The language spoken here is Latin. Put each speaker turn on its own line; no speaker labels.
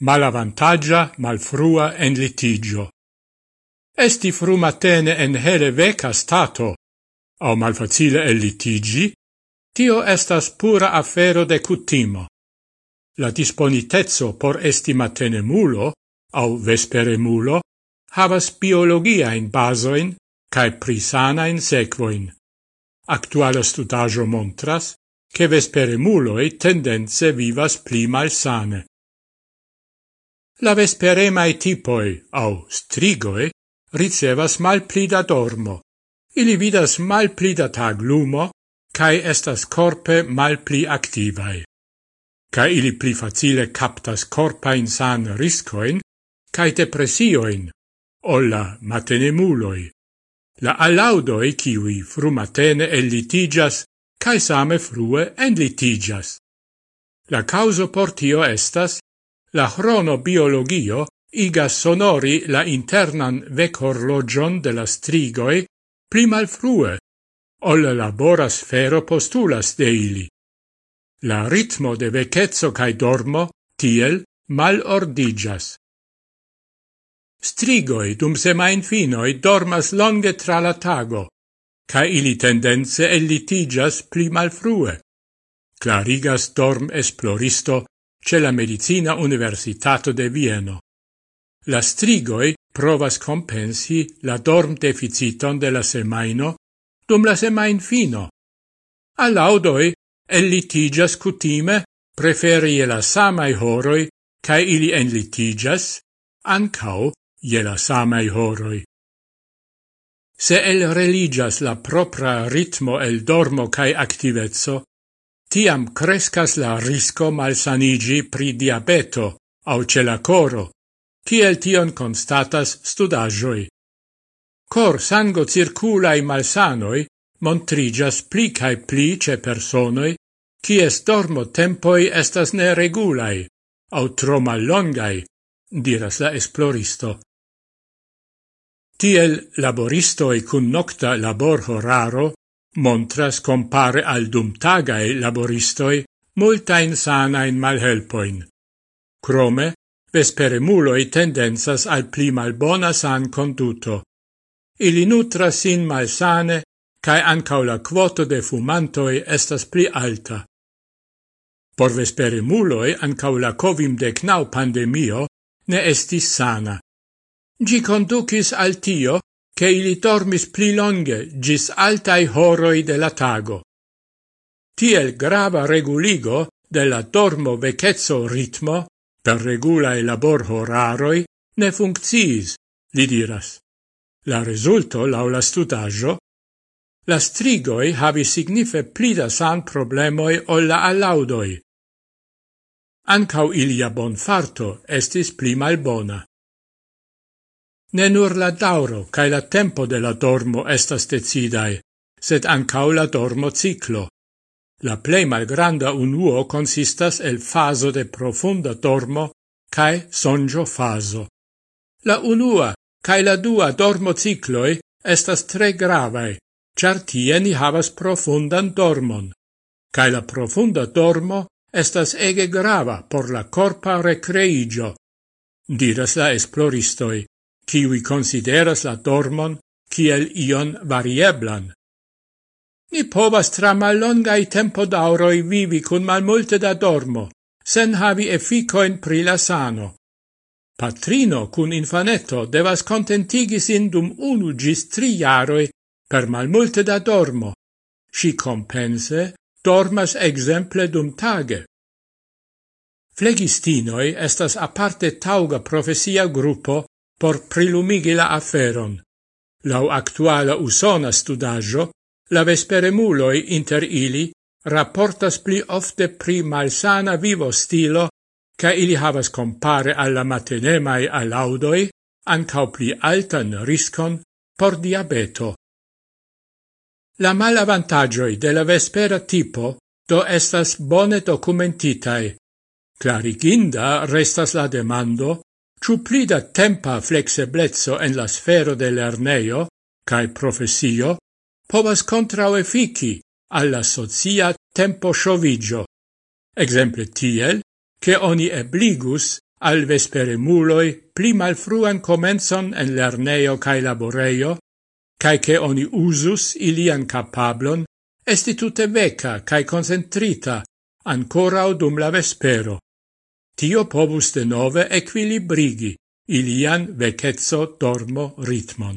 malavantagia malfrua en litigio. Esti fru matene en hele veca stato, au malfacile el litigi, tio estas pura afero de cutimo. La disponitezzo por esti matene mulo, au vespere mulo, havas biologia in basoin cae prisanaen sequoin. Actuala studajo montras, che vespere muloi tendenze vivas pli malsane la vesperemae tipoi au strigoi ricevas mal plida dormo. Ili vidas mal tag lumo, cae estas corpe mal pli activae. Cae ili pli facile captas corpain san riscoin, cae depressioin, olla matenemuloi. La alaudoi ciui el litigas, cae same frue enlitigas. La causo por tio estas, La chronobiologio igas sonori la internan vecorlogion de la strigoi pli malfrue, ol labora sfero postulas de ili. La ritmo de vecezzo cae dormo tiel mal ordigas. Strigoi dum semain finoi dormas longe tra la tago, ca ili tendenze ellitigas pli malfrue. Clarigas dorm esploristo ce la medicina universitato de Vieno. La strigoi provas compensi la dorm deficiton de la semaino dum la semain fino. Allaudoi ellitigas cutime preferi la samai horoi cae ili enlitigas ancau je la samai horoi. Se el religias la propra ritmo el dormo cae activezzo, tiam crescas la risco malsanigi pri diabeto au cela coro, kiel tion constatas studagioi. Cor sango circulae malsanoi montrigas pli cae pli ce personoi, cies dormo tempoi estas neregulai, au tro mallongai, diras la esploristo. Tiel laboristoi cun nocta labor horaro montras compare al dumtagae laboristoi multain sanain malhelpoin. Crome, vesperemuloi tendenzas al pli malbona san conduto. Ili nutras sin malsane, cae ancau la quoto de fumantoi estas pli alta. Por vesperemuloi ancau la knau pandemio ne estis sana. Gi conducis al tio, che ili dormis pli longe gis altai horoi de la tago. Tiel grava reguligo de la dormo vecezzo ritmo, per regula e labor horaroi, ne funcciis, li diras. La resulto, lau la la strigoi havi signife pli da san problemoi ol la allaudoi. Ancau ilia bonfarto estis pli malbona. Ne nur la dauro cae la tempo de la dormo estas decidae, sed ancau la dormo ciclo. La plei malgranda unuo consistas el faso de profunda dormo cae sonjo faso. La unua cae la dua dormo cicloi estas tre gravae, char tie ni havas profundan dormon. Cae la profunda dormo estas ege grava por la corpa recreigio, diras la esploristoi kiwi consideras la dormon kiel ion varieblan. Ni povas tra mallongai tempo dauroi vivi cun malmulte da dormo, sen havi efficoin pri la sano. Patrino cun infaneto devas contentigi sin dum unu gis tri jaroi per malmulte da dormo. Si compense dormas exemple dum tage. Flegistinoi estas aparte tauga profesia gruppo por prilumigi la aferon. Lau actuala usona studaggio, la vesperemuloi inter ili rapportas pli ofte pri malsana vivo stilo, ca ili havas compare alla matenemai alaudoi ancau pli altan riscon por diabeto. La malavantagioi de la vespera tipo do estas bone documentitai. Clariginda restas la demando Ciu plida tempa flexiblezzo en la sfero de lerneio cae profesio povas contrauefici alla socia tempo sciovigio, exemple tiel che oni ebligus al vespere muloi pli malfruan comenzon en lerneio cae laboreio, cae che oni usus ilian capablon esti tutte veca cae concentrita ancora o dum la vespero. Tio povus denove equilibrigi ilian vecetso dormo ritmon.